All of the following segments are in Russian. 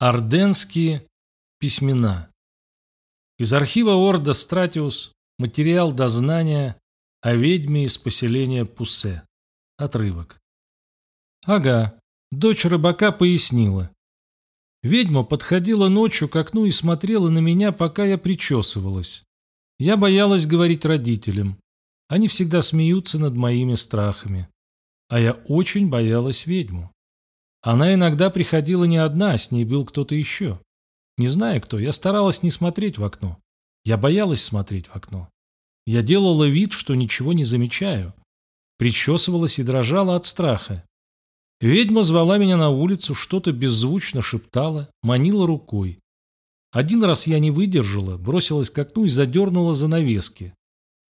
Орденские письмена. Из архива Орда Стратиус материал дознания о ведьме из поселения Пуссе. Отрывок. Ага, дочь рыбака пояснила. Ведьма подходила ночью к окну и смотрела на меня, пока я причесывалась. Я боялась говорить родителям. Они всегда смеются над моими страхами. А я очень боялась ведьму. Она иногда приходила не одна, с ней был кто-то еще. Не знаю кто, я старалась не смотреть в окно. Я боялась смотреть в окно. Я делала вид, что ничего не замечаю. Причесывалась и дрожала от страха. Ведьма звала меня на улицу, что-то беззвучно шептала, манила рукой. Один раз я не выдержала, бросилась к окну и задернула занавески.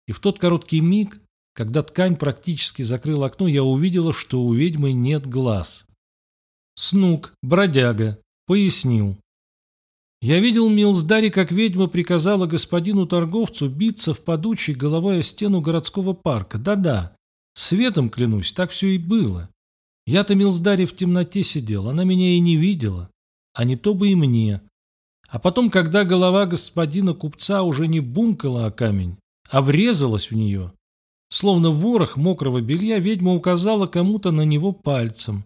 И в тот короткий миг, когда ткань практически закрыла окно, я увидела, что у ведьмы нет глаз. Снук, бродяга, пояснил. Я видел Милсдари, как ведьма приказала господину торговцу биться в подучей головой о стену городского парка. Да-да, светом клянусь, так все и было. Я-то Милсдари в темноте сидел, она меня и не видела, а не то бы и мне. А потом, когда голова господина купца уже не бумкала о камень, а врезалась в нее, словно ворох мокрого белья, ведьма указала кому-то на него пальцем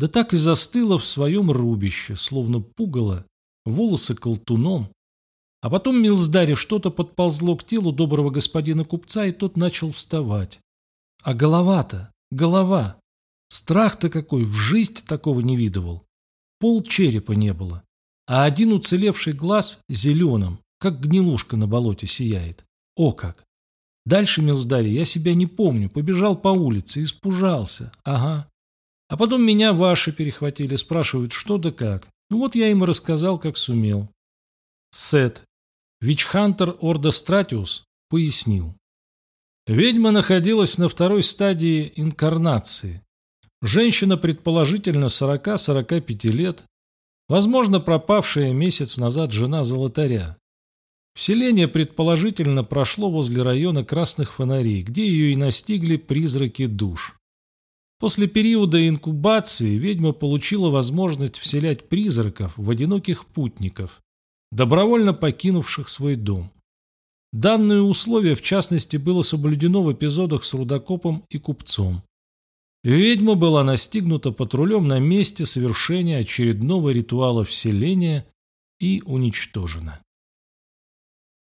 да так и застыла в своем рубище, словно пугало, волосы колтуном. А потом Милздаре что-то подползло к телу доброго господина купца, и тот начал вставать. А голова-то, голова! Страх-то какой, в жизнь такого не видывал. Пол черепа не было, а один уцелевший глаз зеленым, как гнилушка на болоте сияет. О как! Дальше, Милздаре, я себя не помню, побежал по улице, испужался. Ага. А потом меня ваши перехватили, спрашивают, что да как. Ну вот я им рассказал, как сумел. Сет, Вичхантер Орда Стратиус, пояснил. Ведьма находилась на второй стадии инкарнации. Женщина, предположительно, 40-45 лет, возможно, пропавшая месяц назад жена золотаря. Вселение, предположительно, прошло возле района красных фонарей, где ее и настигли призраки душ. После периода инкубации ведьма получила возможность вселять призраков в одиноких путников, добровольно покинувших свой дом. Данное условие, в частности, было соблюдено в эпизодах с рудокопом и купцом. Ведьма была настигнута патрулем на месте совершения очередного ритуала вселения и уничтожена.